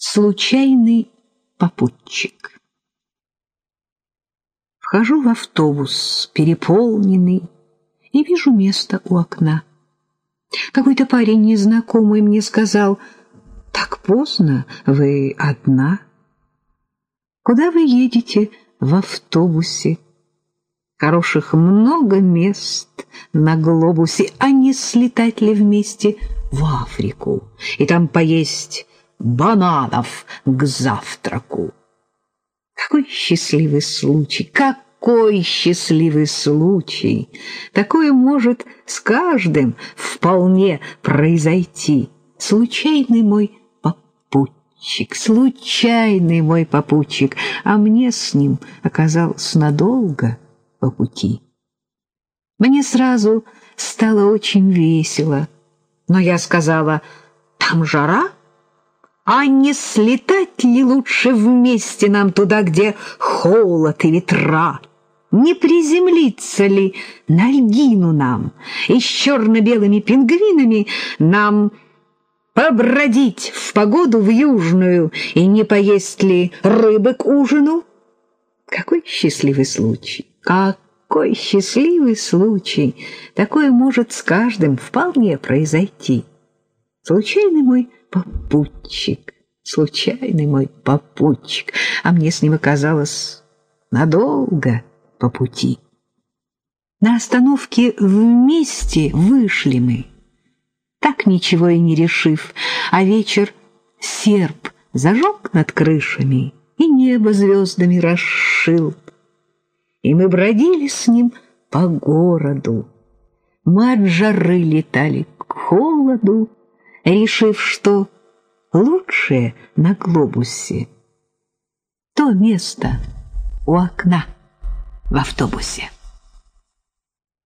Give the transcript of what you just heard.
Случайный попутчик. Вхожу в автобус, переполненный, и вижу место у окна. Какой-то парень незнакомый мне сказал, «Так поздно, вы одна?» «Куда вы едете в автобусе?» «Хороших много мест на глобусе, а не слетать ли вместе в Африку и там поесть бананов к завтраку. Какой счастливый случай, какой счастливый случай! Такое может с каждым вполне произойти. Случайный мой попутчик, случайный мой попутчик, а мне с ним оказалось надолго по пути. Мне сразу стало очень весело, но я сказала, там жара, а не слетать ли лучше вместе нам туда, где холод и ветра? Не приземлиться ли на льдину нам и с черно-белыми пингвинами нам побродить в погоду в южную и не поесть ли рыбы к ужину? Какой счастливый случай! Какой счастливый случай! Такое может с каждым вполне произойти. Случайный мой попутчик, случайный мой попутчик, а мне с ним оказалось надолго по пути. На остановке вместе вышли мы, так ничего и не решив, а вечер серп зажег над крышами и небо звездами расшил. И мы бродили с ним по городу. Мы от жары летали к холоду, решив, что лучшее на глобусе то место у окна в автобусе.